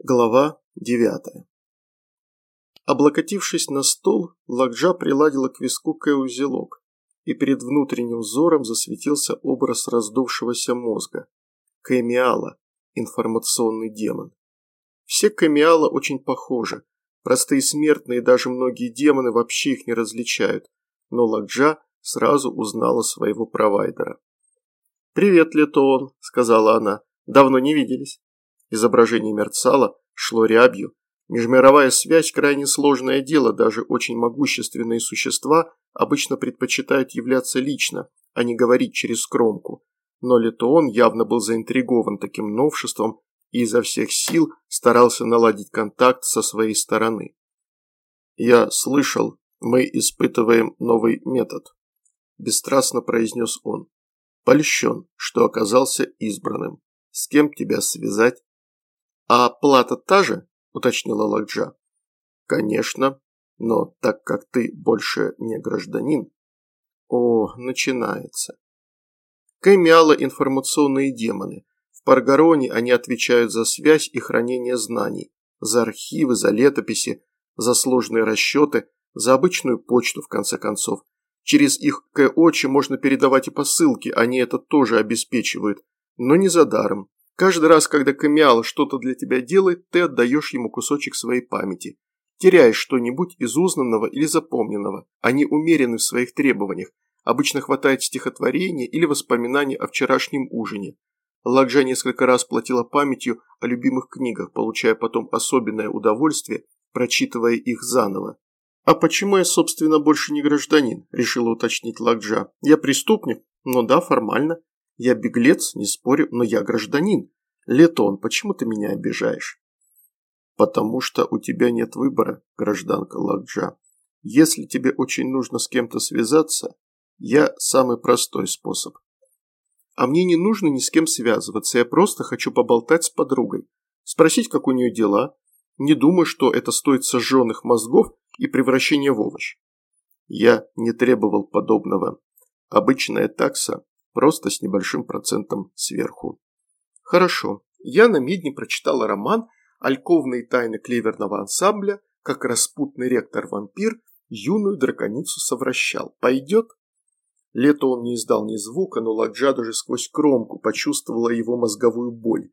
Глава девятая. Облокотившись на стол, Лакджа приладила к виску Кэ узелок, и перед внутренним взором засветился образ раздувшегося мозга. Кэмиала, информационный демон. Все Кэмиала очень похожи. Простые смертные и даже многие демоны вообще их не различают, но Лакджа сразу узнала своего провайдера. «Привет, Летон», – сказала она. «Давно не виделись». Изображение мерцало, шло рябью. Межмировая связь – крайне сложное дело, даже очень могущественные существа обычно предпочитают являться лично, а не говорить через кромку. Но Летоон явно был заинтригован таким новшеством и изо всех сил старался наладить контакт со своей стороны. «Я слышал, мы испытываем новый метод», – бесстрастно произнес он. «Польщен, что оказался избранным. С кем тебя связать?» «А плата та же?» – уточнила Лакджа. «Конечно, но так как ты больше не гражданин...» «О, начинается». Кэмиала информационные демоны. В Паргароне они отвечают за связь и хранение знаний, за архивы, за летописи, за сложные расчеты, за обычную почту, в конце концов. Через их КОЧи можно передавать и посылки, они это тоже обеспечивают, но не за даром. Каждый раз, когда Камиал что-то для тебя делает, ты отдаешь ему кусочек своей памяти. Теряешь что-нибудь из узнанного или запомненного. Они умерены в своих требованиях. Обычно хватает стихотворения или воспоминаний о вчерашнем ужине. Ладжа несколько раз платила памятью о любимых книгах, получая потом особенное удовольствие, прочитывая их заново. «А почему я, собственно, больше не гражданин?» – решила уточнить Ладжа. «Я преступник? Ну да, формально. Я беглец, не спорю, но я гражданин. Летон, почему ты меня обижаешь? Потому что у тебя нет выбора, гражданка Ладжа. Если тебе очень нужно с кем-то связаться, я самый простой способ. А мне не нужно ни с кем связываться, я просто хочу поболтать с подругой, спросить, как у нее дела. Не думаю, что это стоит сожженных мозгов и превращения в овощ. Я не требовал подобного. Обычная такса просто с небольшим процентом сверху. Хорошо, я на медне прочитала роман «Альковные тайны клеверного ансамбля», как распутный ректор-вампир юную драконицу совращал. Пойдет? Лето он не издал ни звука, но Ладжа даже сквозь кромку почувствовала его мозговую боль.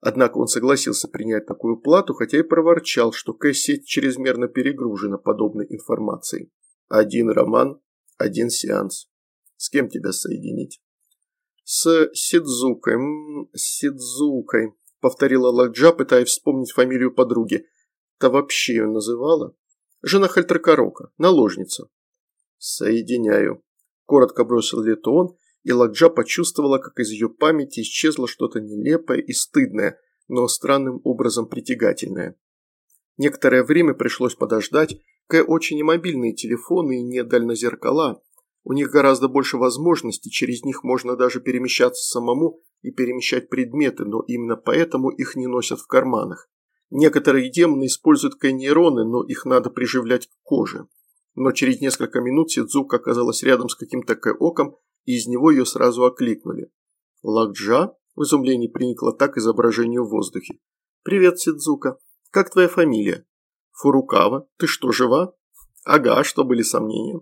Однако он согласился принять такую плату, хотя и проворчал, что Кэссеть чрезмерно перегружена подобной информацией. Один роман, один сеанс. С кем тебя соединить? С Сидзукой, Сидзукой, повторила Ладжа, пытаясь вспомнить фамилию подруги. Та вообще ее называла? Жена Хальтракарока, наложница. Соединяю. Коротко бросил Летон, и Ладжа почувствовала, как из ее памяти исчезло что-то нелепое и стыдное, но странным образом притягательное. Некоторое время пришлось подождать, К очень немобильные телефоны и не дальнозеркала, у них гораздо больше возможностей, через них можно даже перемещаться самому и перемещать предметы, но именно поэтому их не носят в карманах. Некоторые демоны используют кайнейроны, но их надо приживлять к коже. Но через несколько минут Сидзука оказалась рядом с каким-то кэоком, и из него ее сразу окликнули. Лакджа в изумлении приникла так изображению в воздухе. «Привет, Сидзука. Как твоя фамилия?» «Фурукава. Ты что, жива?» «Ага, что были сомнения?»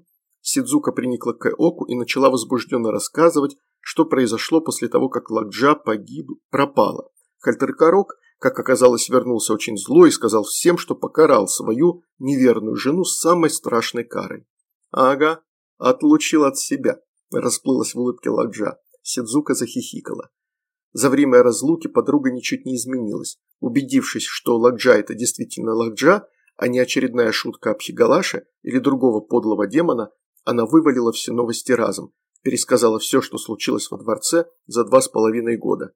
Сидзука приникла к Оку и начала возбужденно рассказывать, что произошло после того, как Ладжа погиб, пропала. Хальтеркарок, как оказалось, вернулся очень злой и сказал всем, что покарал свою неверную жену самой страшной карой. «Ага, отлучил от себя», – расплылась в улыбке Ладжа. Сидзука захихикала. За время разлуки подруга ничуть не изменилась. Убедившись, что Ладжа – это действительно Ладжа, а не очередная шутка Абхигалаша или другого подлого демона, она вывалила все новости разом, пересказала все, что случилось во дворце за два с половиной года.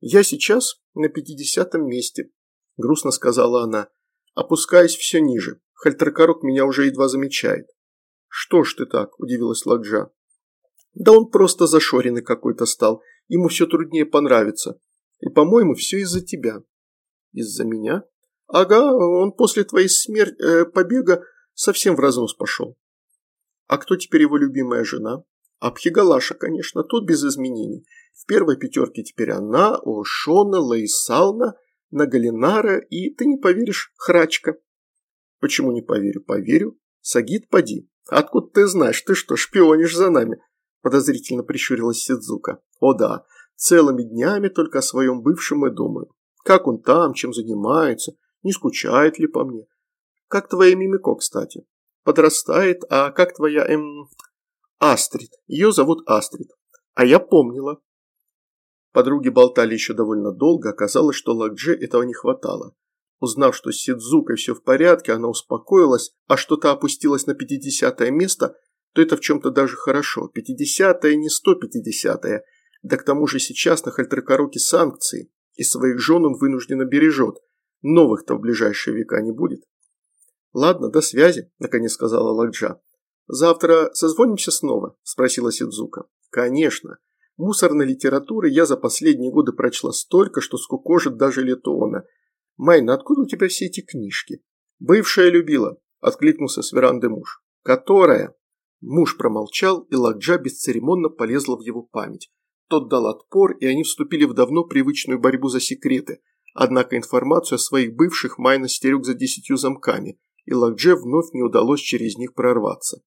«Я сейчас на пятидесятом месте», – грустно сказала она, опускаясь все ниже. Хальтеркорок меня уже едва замечает. «Что ж ты так?» – удивилась Ладжа. «Да он просто зашоренный какой-то стал, ему все труднее понравиться. И, по-моему, все из-за тебя». «Из-за меня?» «Ага, он после твоей смерти, э, побега совсем в разнос пошел. А кто теперь его любимая жена? Абхигалаша, конечно, тут без изменений. В первой пятерке теперь она, Ошона, Лаисална, на Галинара и, ты не поверишь, храчка. Почему не поверю? Поверю. Сагит, поди. Откуда ты знаешь? Ты что, шпионишь за нами? Подозрительно прищурилась Сидзука. О да, целыми днями только о своем бывшем и думаю. Как он там, чем занимается, не скучает ли по мне? Как твоя Мимико, кстати? Подрастает, а как твоя, эм... Астрид. Ее зовут Астрид. А я помнила. Подруги болтали еще довольно долго, оказалось, что Лакдже этого не хватало. Узнав, что с Сидзукой все в порядке, она успокоилась, а что то опустилась на 50 место, то это в чем-то даже хорошо. 50-е не 150-е. Да к тому же сейчас на Хальтеркороке санкции, и своих жен он вынужденно бережет. Новых-то в ближайшие века не будет. «Ладно, до связи», – наконец сказала Лакджа. «Завтра созвонимся снова?» – спросила Сидзука. «Конечно. Мусорной литературы я за последние годы прочла столько, что скукожит даже Летона. Майна, откуда у тебя все эти книжки?» «Бывшая любила», – откликнулся с веранды муж. «Которая?» Муж промолчал, и Лакджа бесцеремонно полезла в его память. Тот дал отпор, и они вступили в давно привычную борьбу за секреты. Однако информацию о своих бывших Майна стерег за десятью замками – и Лакдже вновь не удалось через них прорваться.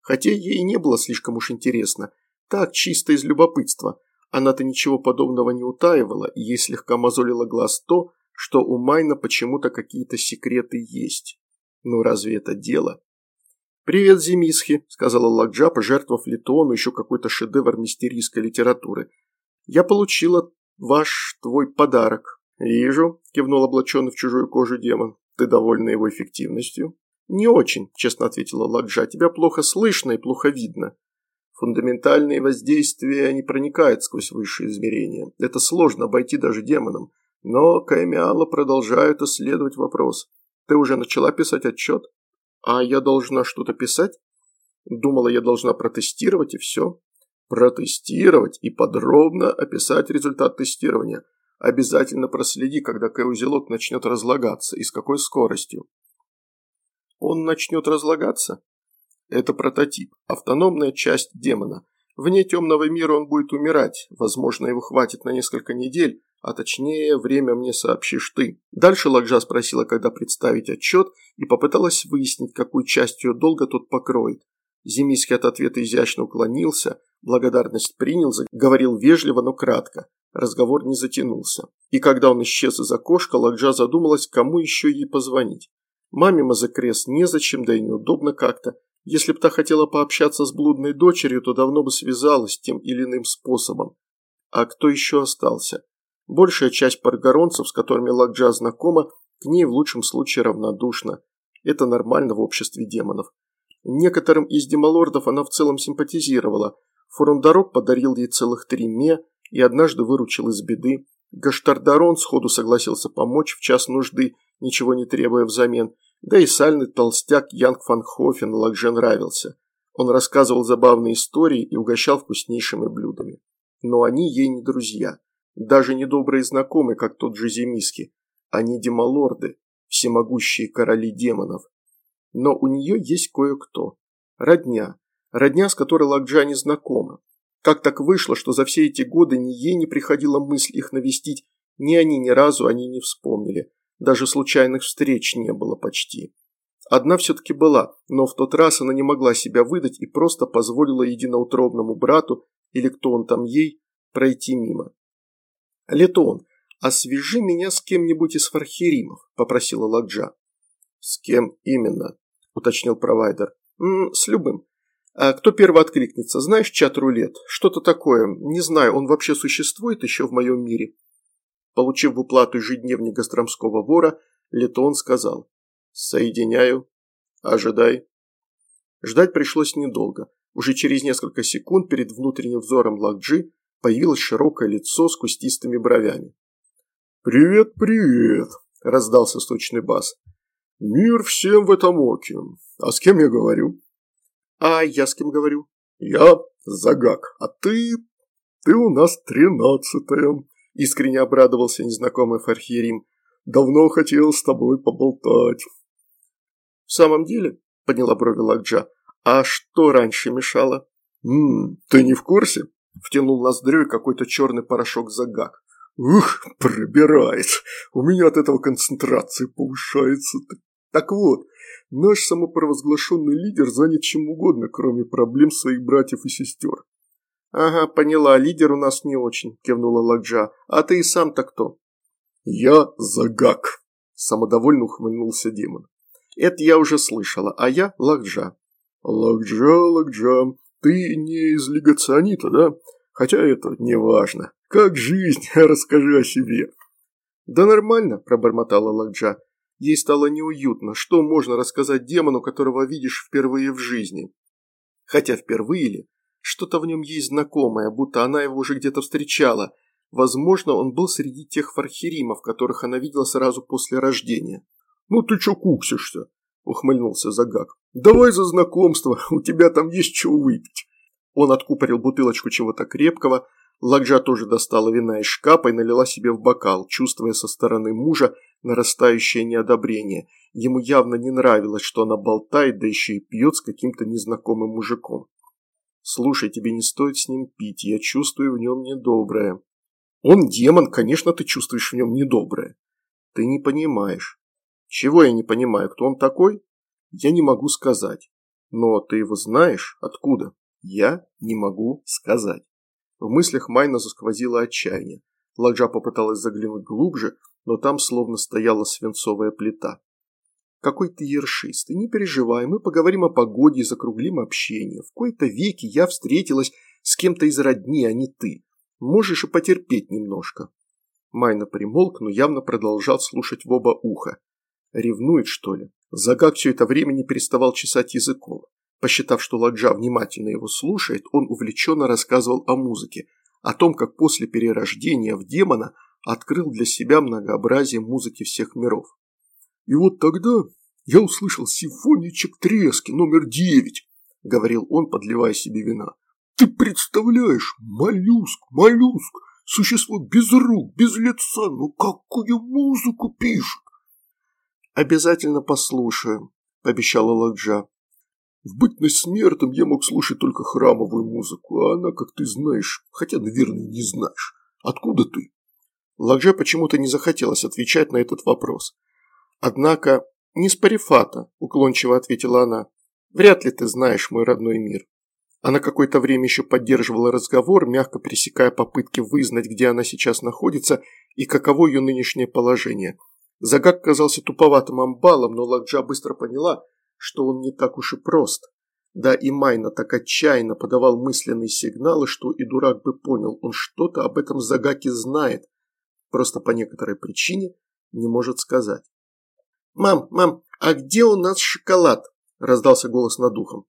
Хотя ей не было слишком уж интересно, так чисто из любопытства. Она-то ничего подобного не утаивала, и ей слегка мозолило глаз то, что у Майна почему-то какие-то секреты есть. Ну разве это дело? «Привет, Зимисхи», – сказала Лакджа, пожертвовав Литону еще какой-то шедевр мистерийской литературы. «Я получила ваш, твой подарок». «Вижу», – кивнул облаченный в чужую кожу демон. Ты довольна его эффективностью? Не очень, честно ответила Ладжа. Тебя плохо слышно и плохо видно. Фундаментальные воздействия не проникают сквозь высшие измерения. Это сложно обойти даже демонам. Но Каймиала продолжают исследовать вопрос. Ты уже начала писать отчет? А я должна что-то писать? Думала, я должна протестировать и все. Протестировать и подробно описать результат тестирования – Обязательно проследи, когда К-узелок начнет разлагаться и с какой скоростью. Он начнет разлагаться? Это прототип, автономная часть демона. Вне темного мира он будет умирать, возможно, его хватит на несколько недель, а точнее, время мне сообщишь ты. Дальше Лакжа спросила, когда представить отчет, и попыталась выяснить, какую часть ее долга тот покроет. Зимийский от ответа изящно уклонился, благодарность принял, говорил вежливо, но кратко разговор не затянулся. И когда он исчез из окошка, Ладжа задумалась, кому еще ей позвонить. Маме Мазакрес незачем, да и неудобно как-то. Если б та хотела пообщаться с блудной дочерью, то давно бы связалась тем или иным способом. А кто еще остался? Большая часть паргоронцев, с которыми Ладжа знакома, к ней в лучшем случае равнодушна. Это нормально в обществе демонов. Некоторым из демолордов она в целом симпатизировала. Фурундарок подарил ей целых три ме, и однажды выручил из беды. Гаштардарон сходу согласился помочь в час нужды, ничего не требуя взамен, да и сальный толстяк Янг Фанхофен Лакже нравился. Он рассказывал забавные истории и угощал вкуснейшими блюдами. Но они ей не друзья, даже не добрые знакомые, как тот же Земиски. Они демолорды, всемогущие короли демонов. Но у нее есть кое-кто. Родня. Родня, с которой Лакджа не знакома. Как так вышло, что за все эти годы ни ей не приходила мысль их навестить, ни они ни разу они не вспомнили. Даже случайных встреч не было почти. Одна все-таки была, но в тот раз она не могла себя выдать и просто позволила единоутробному брату, или кто он там ей, пройти мимо. «Летон, освежи меня с кем-нибудь из фархеримов», – попросила Ладжа. «С кем именно?» – уточнил провайдер. «М -м, «С любым. А кто первый откликнется? Знаешь чат-рулет? Что-то такое. Не знаю, он вообще существует еще в моем мире?» Получив в уплату ежедневник гастромского вора, Летон сказал «Соединяю. Ожидай». Ждать пришлось недолго. Уже через несколько секунд перед внутренним взором Лакджи появилось широкое лицо с кустистыми бровями. «Привет, привет!» – раздался сточный бас. «Мир всем в этом оке. А с кем я говорю?» А я с кем говорю? Я Загак, а ты... Ты у нас тринадцатая. Искренне обрадовался незнакомый Фархирим. Давно хотел с тобой поболтать. В самом деле, подняла брови Лакджа, а что раньше мешало? Ммм, ты не в курсе? Втянул ноздрёй какой-то черный порошок Загак. Ух, пробирает. У меня от этого концентрация повышается. Так вот, наш самопровозглашенный лидер занят чем угодно, кроме проблем своих братьев и сестер. «Ага, поняла, лидер у нас не очень», – кивнула Ладжа. «А ты и сам-то кто?» «Я Загак», – самодовольно ухмыльнулся демон. «Это я уже слышала, а я Ладжа». «Ладжа, Ладжа, ты не из лигационита, да? Хотя это не важно. Как жизнь? Расскажи о себе». «Да нормально», – пробормотала Ладжа. Ей стало неуютно. Что можно рассказать демону, которого видишь впервые в жизни? Хотя впервые ли? Что-то в нем есть знакомое, будто она его уже где-то встречала. Возможно, он был среди тех фархеримов, которых она видела сразу после рождения. «Ну ты чё куксишься?» – ухмыльнулся Загак. «Давай за знакомство, у тебя там есть что выпить». Он откупорил бутылочку чего-то крепкого, Ладжа тоже достала вина из шкафа и налила себе в бокал, чувствуя со стороны мужа нарастающее неодобрение. Ему явно не нравилось, что она болтает, да еще и пьет с каким-то незнакомым мужиком. Слушай, тебе не стоит с ним пить, я чувствую в нем недоброе. Он демон, конечно, ты чувствуешь в нем недоброе. Ты не понимаешь. Чего я не понимаю, кто он такой? Я не могу сказать. Но ты его знаешь? Откуда? Я не могу сказать. В мыслях Майна засквозило отчаяние. Ладжа попыталась заглянуть глубже, но там словно стояла свинцовая плита. Какой ты ершистый, не переживай, мы поговорим о погоде и закруглим общение. В кои-то веки я встретилась с кем-то из родни, а не ты. Можешь и потерпеть немножко. Майна примолк, но явно продолжал слушать в оба уха. Ревнует, что ли? Загак все это время не переставал чесать языком. Посчитав, что Ладжа внимательно его слушает, он увлеченно рассказывал о музыке, о том, как после перерождения в демона открыл для себя многообразие музыки всех миров. И вот тогда я услышал симфоничек трески номер девять, говорил он, подливая себе вина. Ты представляешь, моллюск, моллюск, существо без рук, без лица, ну какую музыку пишет? Обязательно послушаю, пообещала Ладжа. В бытность смертом я мог слушать только храмовую музыку, а она, как ты знаешь, хотя, наверное, не знаешь. Откуда ты? Ладже почему-то не захотелось отвечать на этот вопрос. Однако, не с Парифата, уклончиво ответила она. Вряд ли ты знаешь мой родной мир. Она какое-то время еще поддерживала разговор, мягко пресекая попытки вызнать, где она сейчас находится и каково ее нынешнее положение. Загак казался туповатым амбалом, но Ладжа быстро поняла, что он не так уж и прост. Да и Майна так отчаянно подавал мысленные сигналы, что и дурак бы понял, он что-то об этом Загаке знает, просто по некоторой причине не может сказать. «Мам, мам, а где у нас шоколад?» – раздался голос над ухом.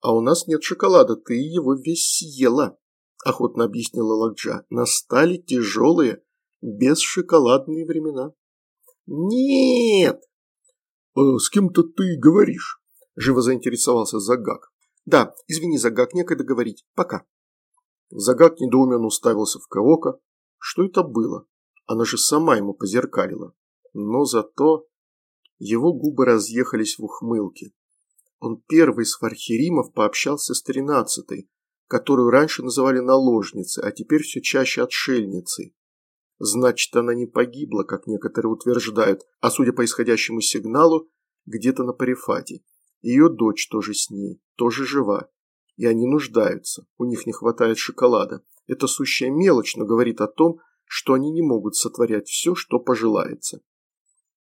«А у нас нет шоколада, ты его весь съела», – охотно объяснила Ладжа. «Настали тяжелые, бесшоколадные времена». «Нет!» «А с кем-то ты говоришь?» – живо заинтересовался Загак. «Да, извини, Загак, некогда говорить. Пока». Загак недоуменно уставился в Каока. Что это было? Она же сама ему позеркалила. Но зато его губы разъехались в ухмылке. Он первый из фархеримов пообщался с тринадцатой, которую раньше называли наложницей, а теперь все чаще отшельницей. Значит, она не погибла, как некоторые утверждают, а судя по исходящему сигналу, где-то на парифате. Ее дочь тоже с ней, тоже жива. И они нуждаются, у них не хватает шоколада. Это сущая мелочь, но говорит о том, что они не могут сотворять все, что пожелается.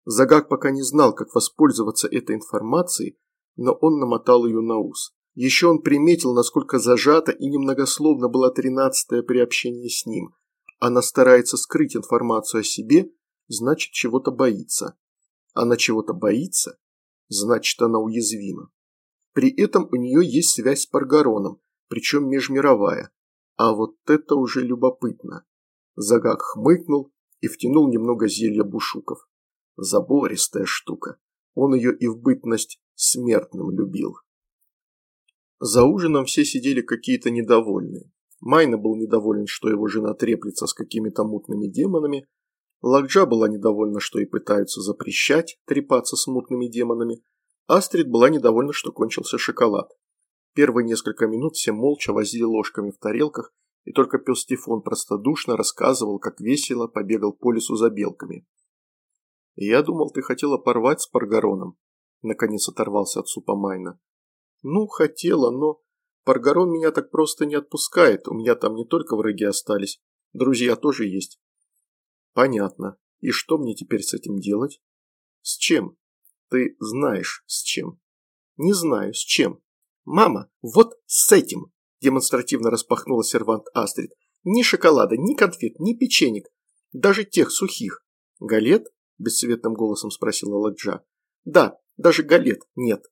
Загак пока не знал, как воспользоваться этой информацией, но он намотал ее на ус. Еще он приметил, насколько зажата и немногословно была тринадцатая при общении с ним. Она старается скрыть информацию о себе, значит, чего-то боится. Она чего-то боится, значит, она уязвима. При этом у нее есть связь с Паргароном, причем межмировая. А вот это уже любопытно. Загак хмыкнул и втянул немного зелья бушуков. Забористая штука. Он ее и в бытность смертным любил. За ужином все сидели какие-то недовольные. Майна был недоволен, что его жена треплется с какими-то мутными демонами. Лакджа была недовольна, что и пытаются запрещать трепаться с мутными демонами. Астрид была недовольна, что кончился шоколад. Первые несколько минут все молча возили ложками в тарелках и только пес Тифон простодушно рассказывал, как весело побегал по лесу за белками. «Я думал, ты хотела порвать с Паргароном», – наконец оторвался от супа Майна. «Ну, хотела, но Паргарон меня так просто не отпускает, у меня там не только враги остались, друзья тоже есть». «Понятно. И что мне теперь с этим делать?» «С чем?» «Ты знаешь, с чем». «Не знаю, с чем». «Мама, вот с этим!» демонстративно распахнула сервант Астрид. «Ни шоколада, ни конфет, ни печенек, даже тех сухих». «Галет?» – бесцветным голосом спросила Ладжа. «Да, даже галет нет».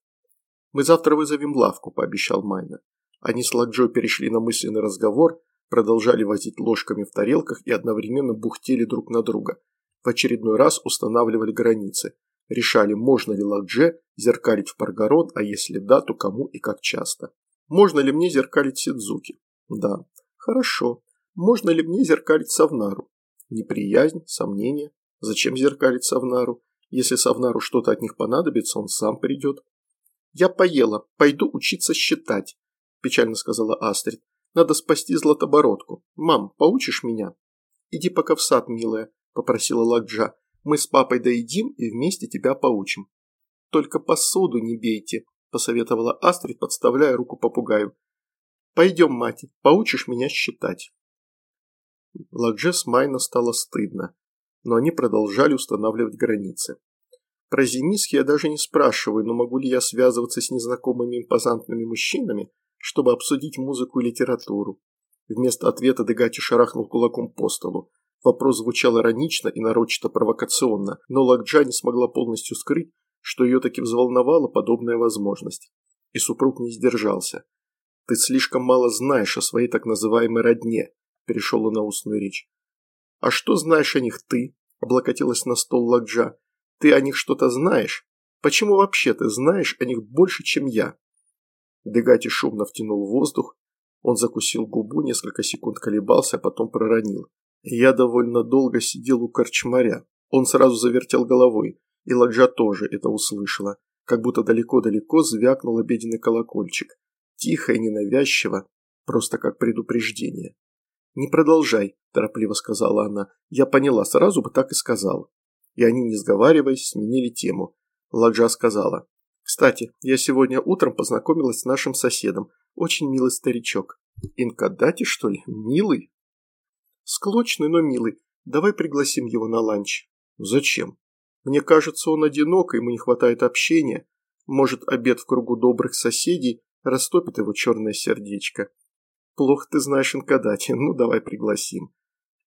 «Мы завтра вызовем лавку», – пообещал Майна. Они с Ладжо перешли на мысленный разговор, продолжали возить ложками в тарелках и одновременно бухтели друг на друга. В очередной раз устанавливали границы. Решали, можно ли Ладже зеркалить в Паргарон, а если да, то кому и как часто. Можно ли мне зеркалить Сидзуки? Да. Хорошо. Можно ли мне зеркалить Савнару? Неприязнь, сомнения. Зачем зеркалить Савнару? Если Савнару что-то от них понадобится, он сам придет. Я поела, пойду учиться считать, печально сказала Астрид. Надо спасти Златобородку. Мам, поучишь меня? Иди пока в сад, милая, попросила Ладжа. Мы с папой доедим и вместе тебя поучим. Только посуду не бейте, посоветовала Астрид, подставляя руку попугаю. «Пойдем, мать, поучишь меня считать». Ладже с Майна стало стыдно, но они продолжали устанавливать границы. Про Зимиск я даже не спрашиваю, но могу ли я связываться с незнакомыми импозантными мужчинами, чтобы обсудить музыку и литературу. Вместо ответа Дегати шарахнул кулаком по столу. Вопрос звучал иронично и нарочито провокационно, но Лакджа не смогла полностью скрыть, что ее таки взволновала подобная возможность. И супруг не сдержался. «Ты слишком мало знаешь о своей так называемой родне», – перешел он на устную речь. «А что знаешь о них ты?» – облокотилась на стол Ладжа. «Ты о них что-то знаешь? Почему вообще ты знаешь о них больше, чем я?» Дегати шумно втянул воздух. Он закусил губу, несколько секунд колебался, а потом проронил. Я довольно долго сидел у корчмаря. Он сразу завертел головой. И Ладжа тоже это услышала, как будто далеко-далеко звякнул обеденный колокольчик. Тихо и ненавязчиво, просто как предупреждение. «Не продолжай», – торопливо сказала она. «Я поняла, сразу бы так и сказала». И они, не сговариваясь, сменили тему. Ладжа сказала. «Кстати, я сегодня утром познакомилась с нашим соседом. Очень милый старичок». «Инкадати, что ли? Милый?» «Склочный, но милый. Давай пригласим его на ланч». «Зачем?» Мне кажется, он одинок, ему не хватает общения. Может, обед в кругу добрых соседей растопит его черное сердечко. Плохо ты знаешь Инкадати, ну давай пригласим.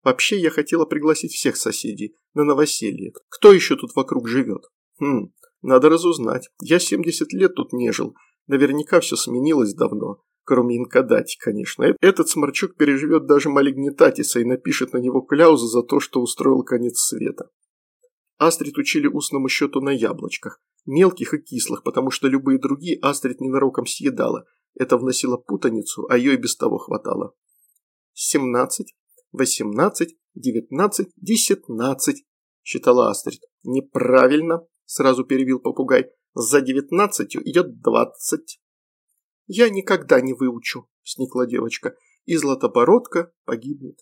Вообще, я хотела пригласить всех соседей на новоселье. Кто еще тут вокруг живет? Хм, надо разузнать. Я 70 лет тут не жил. Наверняка все сменилось давно. Кроме Инкадати, конечно. Э, этот сморчок переживет даже Малигнитатиса и напишет на него кляузу за то, что устроил конец света. Астрид учили устному счету на яблочках, мелких и кислых, потому что любые другие Астрид ненароком съедала. Это вносило путаницу, а ее и без того хватало. «Семнадцать, восемнадцать, девятнадцать, десятнадцать», – считала Астрид. «Неправильно», – сразу перевел попугай. «За девятнадцатью идет двадцать». «Я никогда не выучу», – сникла девочка, – «и златобородка погибнет».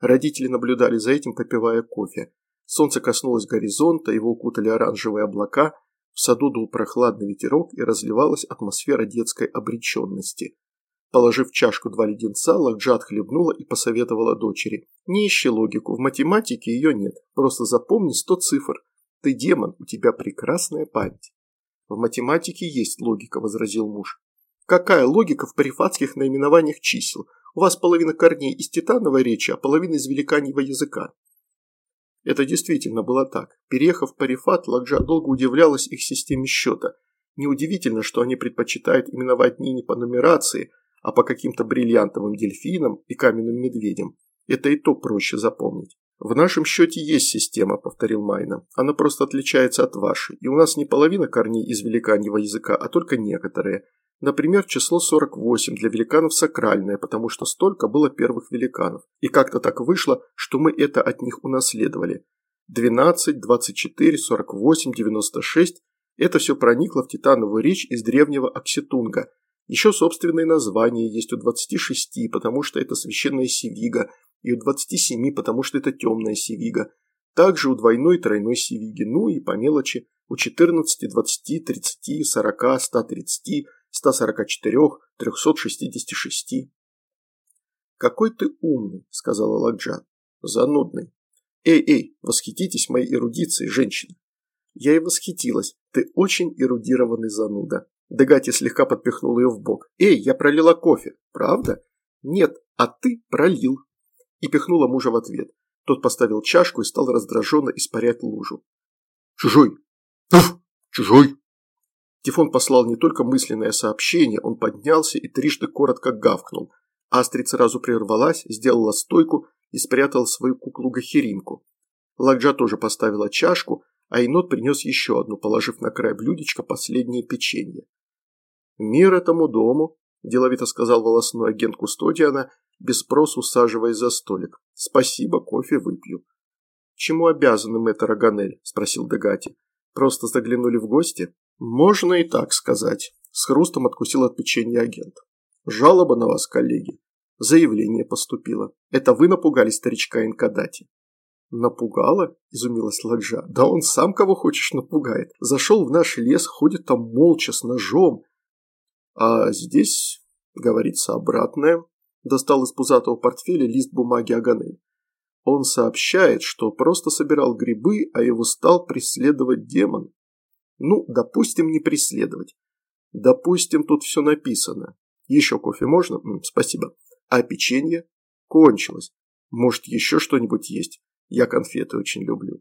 Родители наблюдали за этим, попивая кофе. Солнце коснулось горизонта, его укутали оранжевые облака, в саду дул прохладный ветерок и разливалась атмосфера детской обреченности. Положив в чашку два леденца, Лакджа отхлебнула и посоветовала дочери. «Не ищи логику, в математике ее нет, просто запомни сто цифр. Ты демон, у тебя прекрасная память». «В математике есть логика», – возразил муж. «Какая логика в парифатских наименованиях чисел? У вас половина корней из титановой речи, а половина из великаньего языка. Это действительно было так. Переехав в Парифат, Ладжа долго удивлялась их системе счета. Неудивительно, что они предпочитают именовать не по нумерации, а по каким-то бриллиантовым дельфинам и каменным медведям. Это и то проще запомнить. «В нашем счете есть система», – повторил Майна. «Она просто отличается от вашей, и у нас не половина корней из великаньего языка, а только некоторые. Например, число 48 для великанов сакральное, потому что столько было первых великанов. И как-то так вышло, что мы это от них унаследовали. 12, 24, 48, 96 – это все проникло в титановую речь из древнего Окситунга. Еще собственные названия есть у 26, потому что это священная севига, и у 27, потому что это темная севига. Также у двойной и тройной севиги, ну и по мелочи у 14, 20, 30, 40, 130, 144, 366. «Какой ты умный», – сказала Ладжа. «Занудный. Эй, эй, восхититесь моей эрудицией, женщина». Я и восхитилась. Ты очень эрудированный зануда. Дегати слегка подпихнул ее в бок. «Эй, я пролила кофе. Правда?» «Нет, а ты пролил». И пихнула мужа в ответ. Тот поставил чашку и стал раздраженно испарять лужу. «Чужой! Уф, чужой!» Тифон послал не только мысленное сообщение, он поднялся и трижды коротко гавкнул. Астрид сразу прервалась, сделала стойку и спрятала свою куклу-гахеринку. Ладжа тоже поставила чашку, а енот принес еще одну, положив на край блюдечка последнее печенье. «Мир этому дому», – деловито сказал волосной агент Кустодиана, без спросу усаживаясь за столик. «Спасибо, кофе выпью». «Чему обязаны мэтр Аганель?» – спросил Дегати. «Просто заглянули в гости?» «Можно и так сказать», – с хрустом откусил от печенья агент. «Жалоба на вас, коллеги. Заявление поступило. Это вы напугали старичка Инкадати?» «Напугала?» – изумилась Ладжа. «Да он сам кого хочешь напугает. Зашел в наш лес, ходит там молча с ножом. А здесь, говорится, обратное. Достал из пузатого портфеля лист бумаги Аганель. Он сообщает, что просто собирал грибы, а его стал преследовать демон. Ну, допустим, не преследовать. Допустим, тут все написано. Еще кофе можно? Спасибо. А печенье? Кончилось. Может, еще что-нибудь есть? Я конфеты очень люблю.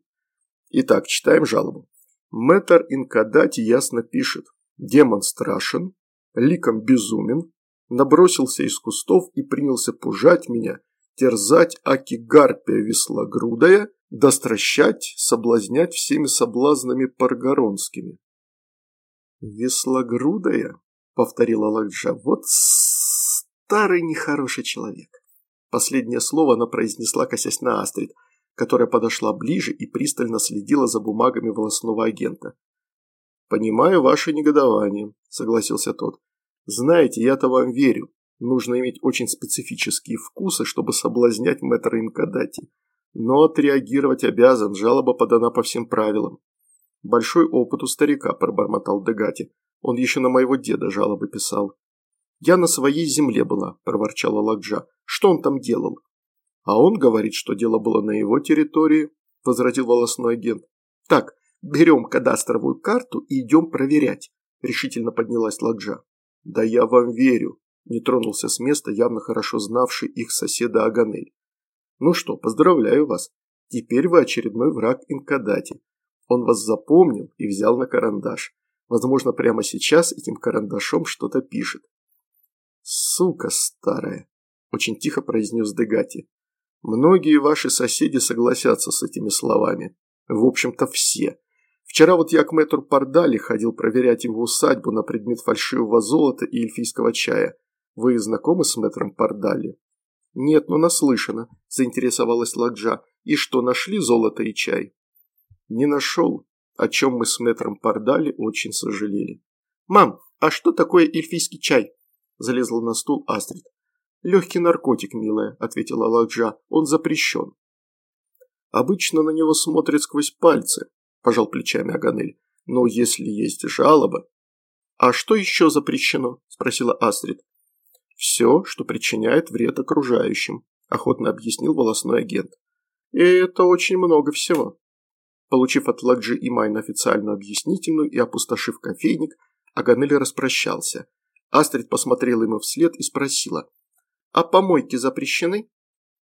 Итак, читаем жалобу. Мэтр Инкадати ясно пишет. Демон страшен, ликом безумен, набросился из кустов и принялся пужать меня, терзать аки гарпия веслогрудая, достращать, соблазнять всеми соблазнами паргоронскими. «Веслогрудая?» – повторила Ладжа. «Вот старый нехороший человек». Последнее слово она произнесла, косясь на Астрид, которая подошла ближе и пристально следила за бумагами волосного агента. «Понимаю ваше негодование», – согласился тот. «Знаете, я-то вам верю. Нужно иметь очень специфические вкусы, чтобы соблазнять мэтра Инкадати. Но отреагировать обязан, жалоба подана по всем правилам». «Большой опыт у старика», – пробормотал Дегати. «Он еще на моего деда жалобы писал». «Я на своей земле была», – проворчала Лакджа. «Что он там делал?» «А он говорит, что дело было на его территории», – возразил волосной агент. «Так, берем кадастровую карту и идем проверять», – решительно поднялась Ладжа. «Да я вам верю», – не тронулся с места явно хорошо знавший их соседа Аганель. «Ну что, поздравляю вас. Теперь вы очередной враг Инкадати. Он вас запомнил и взял на карандаш. Возможно, прямо сейчас этим карандашом что-то пишет». «Сука старая», – очень тихо произнес Дегати. «Многие ваши соседи согласятся с этими словами. В общем-то, все. Вчера вот я к мэтру Пардали ходил проверять его усадьбу на предмет фальшивого золота и эльфийского чая. Вы знакомы с мэтром Пардали? Нет, но наслышана, заинтересовалась Ладжа. И что, нашли золото и чай? Не нашел, о чем мы с мэтром Пардали очень сожалели. Мам, а что такое эльфийский чай? Залезла на стул Астрид. «Легкий наркотик, милая», – ответила Ладжа. «Он запрещен». Обычно на него смотрят сквозь пальцы, пожал плечами Аганель. Но если есть жалоба... А что еще запрещено? Спросила Астрид. Все, что причиняет вред окружающим, охотно объяснил волосной агент. И это очень много всего. Получив от Ладжи и Майна официальную объяснительную и опустошив кофейник, Аганель распрощался. Астрид посмотрела ему вслед и спросила. «А помойки запрещены?»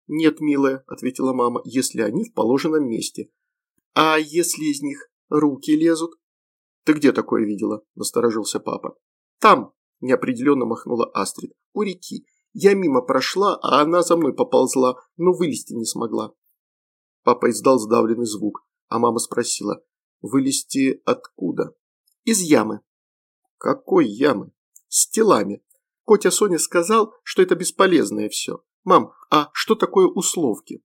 «Нет, милая», – ответила мама, – «если они в положенном месте. «А если из них руки лезут?» «Ты где такое видела?» – насторожился папа. «Там!» – неопределенно махнула Астрид. «У реки. Я мимо прошла, а она за мной поползла, но вылезти не смогла». Папа издал сдавленный звук, а мама спросила. «Вылезти откуда?» «Из ямы». «Какой ямы?» «С телами. Котя Соня сказал, что это бесполезное все. Мам, а что такое условки?»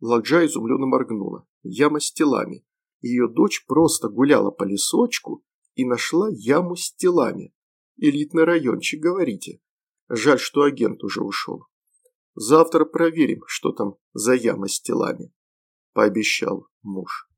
Ладжа изумленно моргнула. Яма с телами. Ее дочь просто гуляла по лесочку и нашла яму с телами. элитный райончик, говорите. Жаль, что агент уже ушел. Завтра проверим, что там за яма с телами», – пообещал муж.